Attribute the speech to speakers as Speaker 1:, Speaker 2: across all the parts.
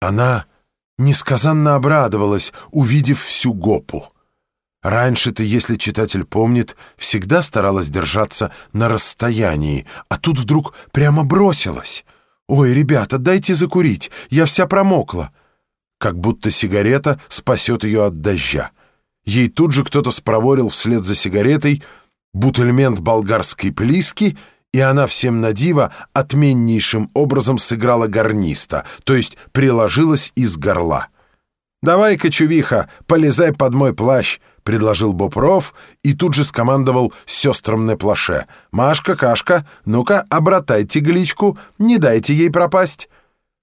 Speaker 1: Она несказанно обрадовалась, увидев всю гопу. Раньше-то, если читатель помнит, всегда старалась держаться на расстоянии, а тут вдруг прямо бросилась. «Ой, ребята, дайте закурить, я вся промокла». Как будто сигарета спасет ее от дождя. Ей тут же кто-то спроворил вслед за сигаретой бутельмент болгарской плиски, и она всем на диво отменнейшим образом сыграла гарниста, то есть приложилась из горла. «Давай-ка, чувиха, полезай под мой плащ», — предложил Бопров и тут же скомандовал сестрам на плаше. «Машка, Кашка, ну-ка, обратайте гличку, не дайте ей пропасть».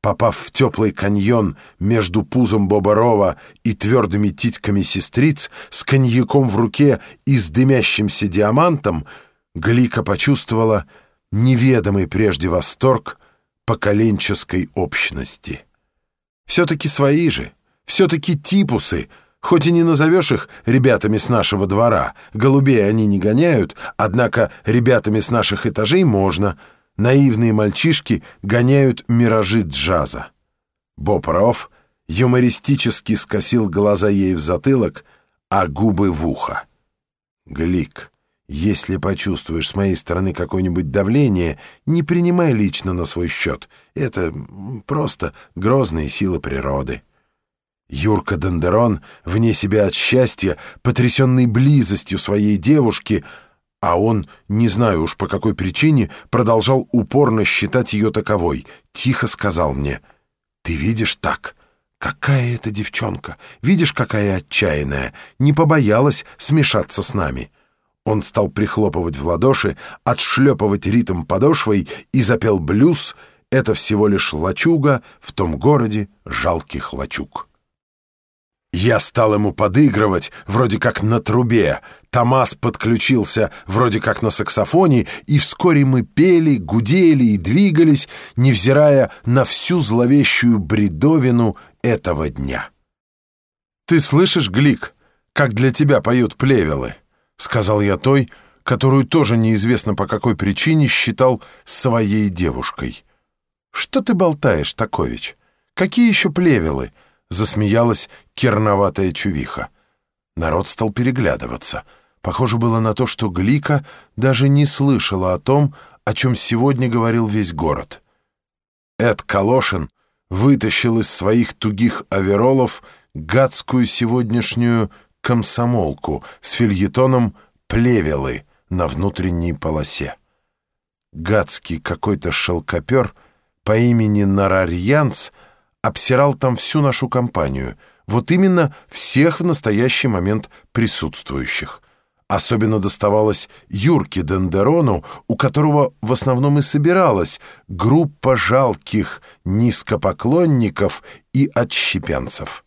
Speaker 1: Попав в теплый каньон между пузом Боборова и твердыми титьками сестриц, с коньяком в руке и с дымящимся диамантом, Глика почувствовала неведомый прежде восторг поколенческой общности. Все-таки свои же, все-таки типусы, хоть и не назовешь их ребятами с нашего двора, голубей они не гоняют, однако ребятами с наших этажей можно — наивные мальчишки гоняют миражи джаза. Боб Рофф юмористически скосил глаза ей в затылок, а губы в ухо. «Глик, если почувствуешь с моей стороны какое-нибудь давление, не принимай лично на свой счет. Это просто грозные силы природы». Юрка Дендерон, вне себя от счастья, потрясенный близостью своей девушки, а он, не знаю уж по какой причине, продолжал упорно считать ее таковой. Тихо сказал мне, «Ты видишь так? Какая это девчонка! Видишь, какая отчаянная! Не побоялась смешаться с нами!» Он стал прихлопывать в ладоши, отшлепывать ритм подошвой и запел блюз «Это всего лишь лачуга в том городе жалких лачуг». Я стал ему подыгрывать, вроде как на трубе. Томас подключился, вроде как на саксофоне, и вскоре мы пели, гудели и двигались, невзирая на всю зловещую бредовину этого дня. «Ты слышишь, Глик, как для тебя поют плевелы?» — сказал я той, которую тоже неизвестно по какой причине считал своей девушкой. «Что ты болтаешь, Такович? Какие еще плевелы?» — засмеялась керноватая чувиха. Народ стал переглядываться. Похоже было на то, что Глика даже не слышала о том, о чем сегодня говорил весь город. Эд Калошин вытащил из своих тугих оверолов гадскую сегодняшнюю комсомолку с фильетоном «Плевелы» на внутренней полосе. Гадский какой-то шелкопер по имени Нарарьянц — обсирал там всю нашу компанию, вот именно всех в настоящий момент присутствующих. Особенно доставалось Юрке Дендерону, у которого в основном и собиралась группа жалких низкопоклонников и отщепенцев.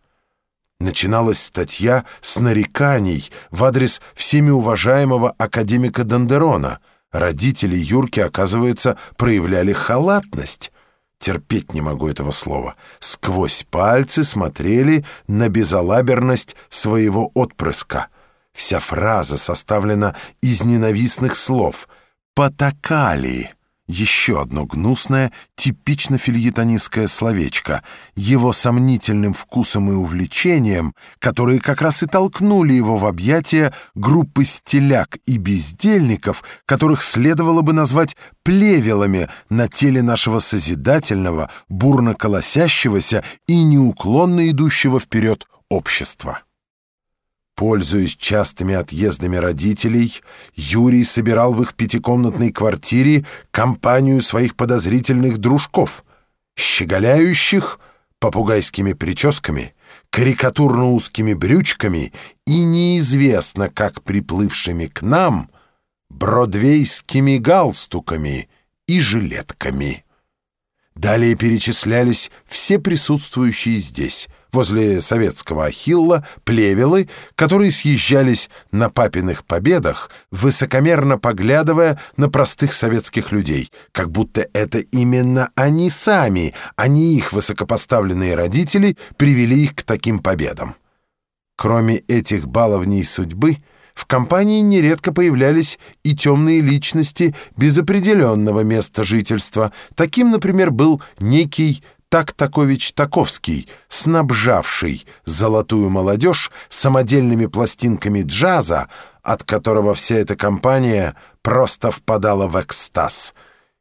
Speaker 1: Начиналась статья с нареканий в адрес всеми уважаемого академика Дендерона. Родители Юрки, оказывается, проявляли халатность терпеть не могу этого слова, сквозь пальцы смотрели на безалаберность своего отпрыска. Вся фраза составлена из ненавистных слов «потакали». Еще одно гнусное, типично фильетонистское словечко, его сомнительным вкусом и увлечением, которые как раз и толкнули его в объятия группы стеляк и бездельников, которых следовало бы назвать плевелами на теле нашего созидательного, бурно колосящегося и неуклонно идущего вперед общества. Пользуясь частыми отъездами родителей, Юрий собирал в их пятикомнатной квартире компанию своих подозрительных дружков, щеголяющих попугайскими прическами, карикатурно узкими брючками и неизвестно как приплывшими к нам бродвейскими галстуками и жилетками. Далее перечислялись все присутствующие здесь — возле советского Ахилла плевелы, которые съезжались на папиных победах, высокомерно поглядывая на простых советских людей, как будто это именно они сами, а не их высокопоставленные родители привели их к таким победам. Кроме этих баловней судьбы, в компании нередко появлялись и темные личности без определенного места жительства. Таким, например, был некий Так-такович-таковский, снабжавший золотую молодежь самодельными пластинками джаза, от которого вся эта компания просто впадала в экстаз.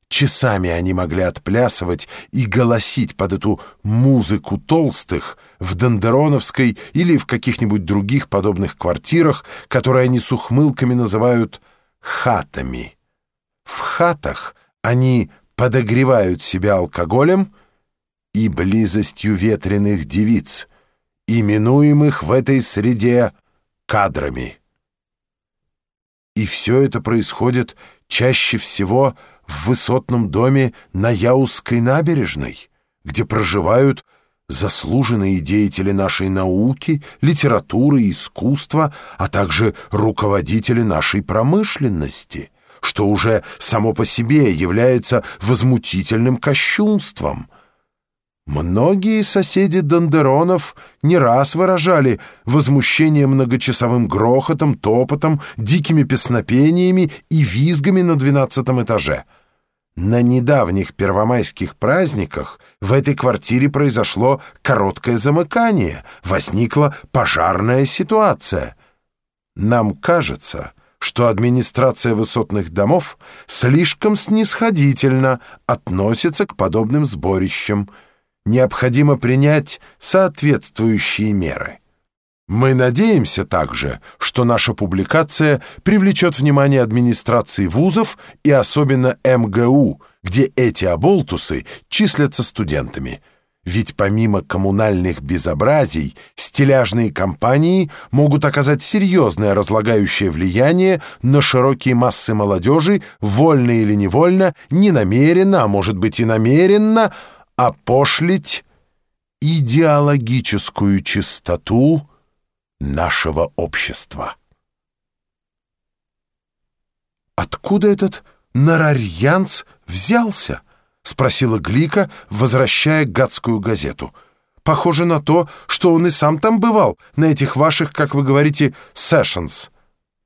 Speaker 1: Часами они могли отплясывать и голосить под эту музыку толстых в Дондероновской или в каких-нибудь других подобных квартирах, которые они с ухмылками называют «хатами». В хатах они подогревают себя алкоголем и близостью ветреных девиц, именуемых в этой среде кадрами. И все это происходит чаще всего в высотном доме на Яузской набережной, где проживают заслуженные деятели нашей науки, литературы, искусства, а также руководители нашей промышленности, что уже само по себе является возмутительным кощунством. Многие соседи Дондеронов не раз выражали возмущение многочасовым грохотом, топотом, дикими песнопениями и визгами на двенадцатом этаже — на недавних первомайских праздниках в этой квартире произошло короткое замыкание, возникла пожарная ситуация. Нам кажется, что администрация высотных домов слишком снисходительно относится к подобным сборищам. Необходимо принять соответствующие меры. Мы надеемся также, что наша публикация привлечет внимание администрации вузов и особенно МГУ, где эти оболтусы числятся студентами. Ведь помимо коммунальных безобразий, стиляжные компании могут оказать серьезное разлагающее влияние на широкие массы молодежи, вольно или невольно, не намеренно, а может быть и намеренно, опошлить идеологическую чистоту, нашего общества. «Откуда этот Нарарьянц взялся?» — спросила Глика, возвращая гадскую газету. «Похоже на то, что он и сам там бывал, на этих ваших, как вы говорите, сэшенс».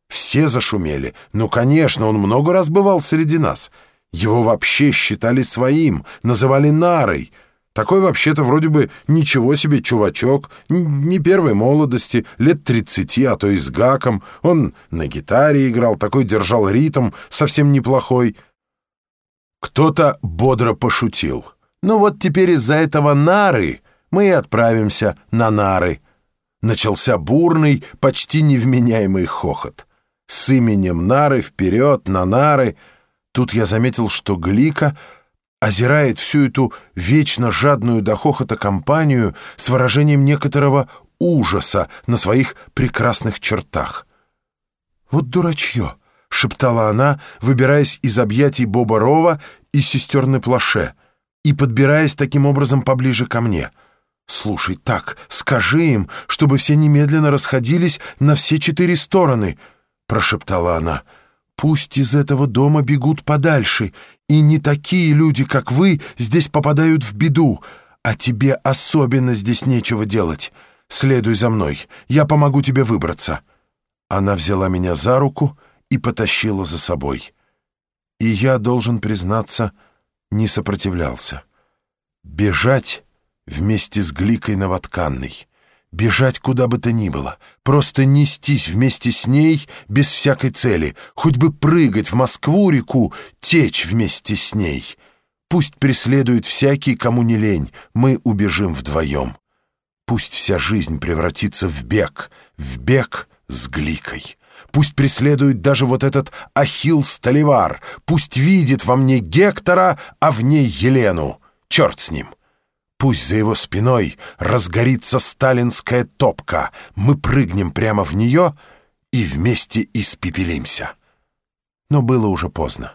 Speaker 1: Все зашумели. Ну, конечно, он много раз бывал среди нас. Его вообще считали своим, называли Нарой — такой вообще-то вроде бы ничего себе чувачок, не первой молодости, лет тридцати, а то и с гаком. Он на гитаре играл, такой держал ритм, совсем неплохой. Кто-то бодро пошутил. Ну вот теперь из-за этого нары мы и отправимся на нары. Начался бурный, почти невменяемый хохот. С именем нары вперед, на нары. Тут я заметил, что Глика озирает всю эту вечно жадную до хохота компанию с выражением некоторого ужаса на своих прекрасных чертах. «Вот дурачье!» — шептала она, выбираясь из объятий Боба Рова и сестерны Плаше и подбираясь таким образом поближе ко мне. «Слушай, так, скажи им, чтобы все немедленно расходились на все четыре стороны», — прошептала она. Пусть из этого дома бегут подальше, и не такие люди, как вы, здесь попадают в беду, а тебе особенно здесь нечего делать. Следуй за мной, я помогу тебе выбраться». Она взяла меня за руку и потащила за собой. И я, должен признаться, не сопротивлялся. Бежать вместе с Гликой Новотканной — Бежать куда бы то ни было, просто нестись вместе с ней без всякой цели, хоть бы прыгать в Москву-реку, течь вместе с ней. Пусть преследует всякий, кому не лень, мы убежим вдвоем. Пусть вся жизнь превратится в бег, в бег с гликой. Пусть преследует даже вот этот Ахилл Столивар, пусть видит во мне Гектора, а в ней Елену. Черт с ним!» Пусть за его спиной разгорится сталинская топка, мы прыгнем прямо в нее и вместе испепелимся. Но было уже поздно.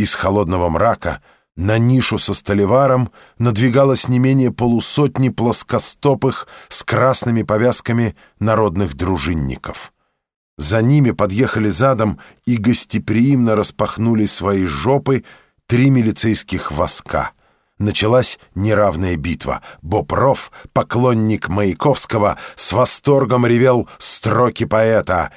Speaker 1: Из холодного мрака на нишу со столеваром надвигалось не менее полусотни плоскостопых с красными повязками народных дружинников. За ними подъехали задом и гостеприимно распахнули свои жопы три милицейских воска — началась неравная битва. Бопров, поклонник Маяковского, с восторгом ревел строки поэта.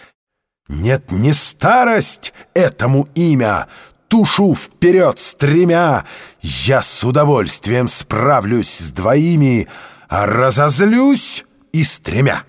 Speaker 1: «Нет, не старость этому имя, тушу вперед стремя, я с удовольствием справлюсь с двоими, а разозлюсь и стремя.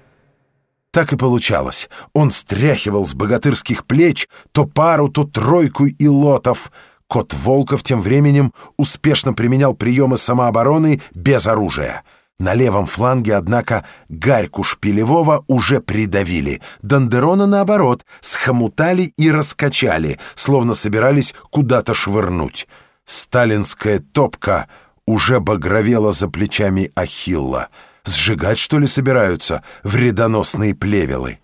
Speaker 1: Так и получалось. Он стряхивал с богатырских плеч то пару, то тройку и лотов. Кот Волков тем временем успешно применял приемы самообороны без оружия. На левом фланге, однако, Гарьку Шпилевого уже придавили. Дондерона, наоборот, схомутали и раскачали, словно собирались куда-то швырнуть. Сталинская топка уже багровела за плечами Ахилла. Сжигать, что ли, собираются вредоносные плевелы?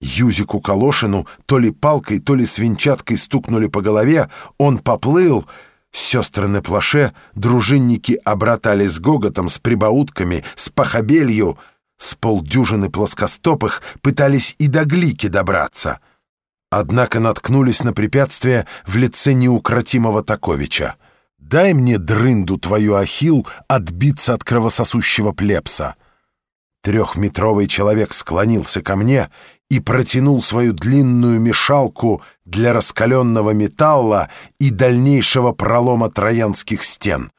Speaker 1: Юзику Калошину то ли палкой, то ли свинчаткой стукнули по голове, он поплыл. Сестры на плаше, дружинники обратали с гоготом, с прибаутками, с похабелью. С полдюжины плоскостопых пытались и до глики добраться. Однако наткнулись на препятствие в лице неукротимого Таковича. Дай мне дрынду твою, Ахил, отбиться от кровососущего плепса. Трехметровый человек склонился ко мне и протянул свою длинную мешалку для раскаленного металла и дальнейшего пролома троянских стен.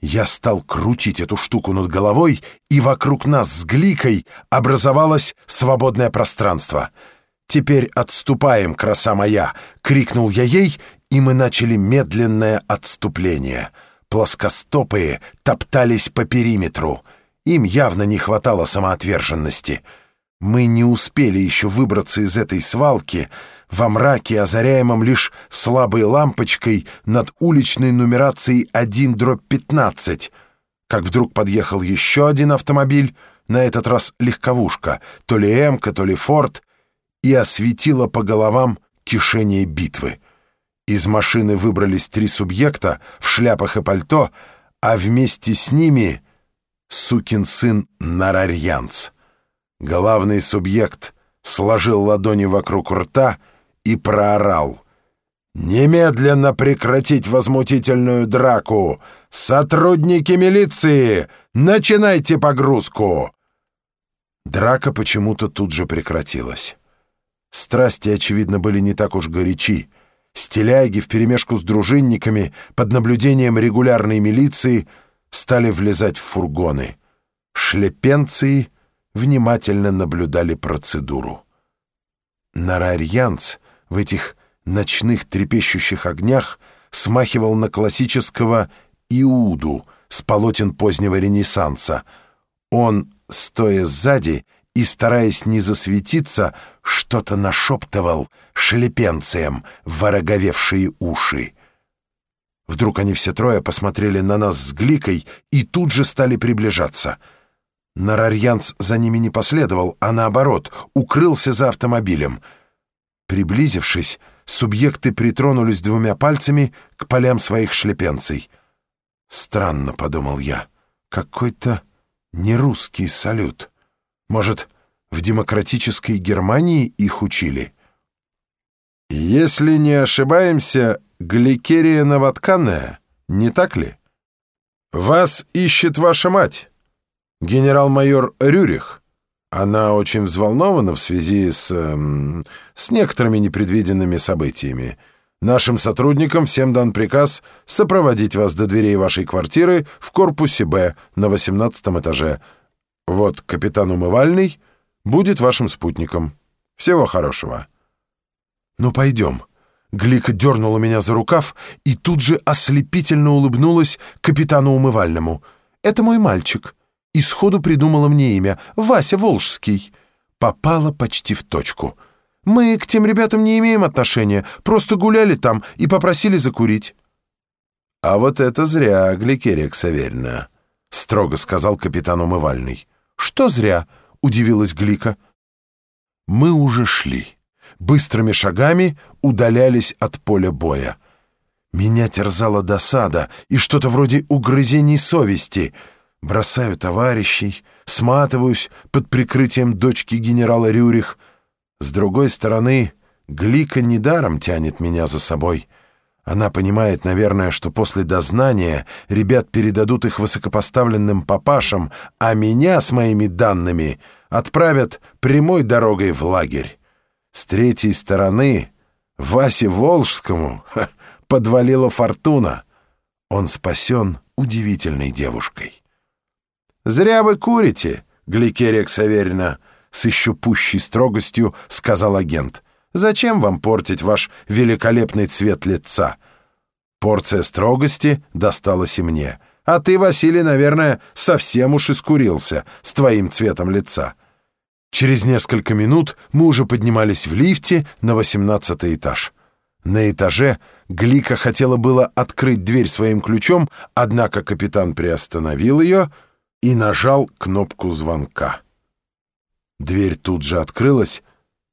Speaker 1: Я стал крутить эту штуку над головой, и вокруг нас с Гликой образовалось свободное пространство. «Теперь отступаем, краса моя!» — крикнул я ей и мы начали медленное отступление. Плоскостопые топтались по периметру. Им явно не хватало самоотверженности. Мы не успели еще выбраться из этой свалки во мраке, озаряемом лишь слабой лампочкой над уличной нумерацией 1-15, как вдруг подъехал еще один автомобиль, на этот раз легковушка, то ли «Эмка», то ли «Форд», и осветила по головам кишение битвы. Из машины выбрались три субъекта в шляпах и пальто, а вместе с ними сукин сын Нарарьянц. Главный субъект сложил ладони вокруг рта и проорал. «Немедленно прекратить возмутительную драку! Сотрудники милиции, начинайте погрузку!» Драка почему-то тут же прекратилась. Страсти, очевидно, были не так уж горячи, Стиляги вперемешку с дружинниками под наблюдением регулярной милиции стали влезать в фургоны. Шлепенцы внимательно наблюдали процедуру. Нарарьянц в этих ночных трепещущих огнях смахивал на классического Иуду с полотен позднего Ренессанса. Он, стоя сзади, и, стараясь не засветиться, что-то нашептывал шлепенцием в вороговевшие уши. Вдруг они все трое посмотрели на нас с Гликой и тут же стали приближаться. Нарарьянц за ними не последовал, а наоборот, укрылся за автомобилем. Приблизившись, субъекты притронулись двумя пальцами к полям своих шлепенцей. «Странно», — подумал я, — «какой-то нерусский салют». Может, в демократической Германии их учили? Если не ошибаемся, гликерия новотканная, не так ли? Вас ищет ваша мать, генерал-майор Рюрих. Она очень взволнована в связи с... Эм, с некоторыми непредвиденными событиями. Нашим сотрудникам всем дан приказ сопроводить вас до дверей вашей квартиры в корпусе «Б» на 18 этаже. Вот капитан Умывальный будет вашим спутником. Всего хорошего. Ну, пойдем. Глика дернула меня за рукав и тут же ослепительно улыбнулась капитану Умывальному. «Это мой мальчик». И сходу придумала мне имя — Вася Волжский. Попала почти в точку. Мы к тем ребятам не имеем отношения, просто гуляли там и попросили закурить. «А вот это зря, Гликерия Ксаверьевна», — строго сказал капитан Умывальный. «Что зря?» — удивилась Глика. Мы уже шли. Быстрыми шагами удалялись от поля боя. Меня терзала досада и что-то вроде угрызений совести. Бросаю товарищей, сматываюсь под прикрытием дочки генерала Рюрих. С другой стороны, Глика недаром тянет меня за собой — она понимает, наверное, что после дознания ребят передадут их высокопоставленным папашам, а меня с моими данными отправят прямой дорогой в лагерь. С третьей стороны, Васе Волжскому ха, подвалила фортуна. Он спасен удивительной девушкой. «Зря вы курите, Гликерия Ксаверина», — с еще пущей строгостью сказал агент. «Зачем вам портить ваш великолепный цвет лица?» Порция строгости досталась и мне. А ты, Василий, наверное, совсем уж искурился с твоим цветом лица. Через несколько минут мы уже поднимались в лифте на восемнадцатый этаж. На этаже Глика хотела было открыть дверь своим ключом, однако капитан приостановил ее и нажал кнопку звонка. Дверь тут же открылась,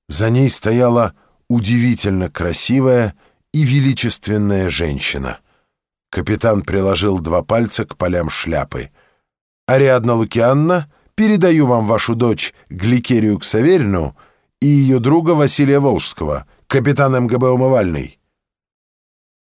Speaker 1: за ней стояла удивительно красивая и величественная женщина. Капитан приложил два пальца к полям шляпы. «Ариадна Лукианна, передаю вам вашу дочь Гликерию Ксаверину и ее друга Василия Волжского, капитан МГБ «Умывальный».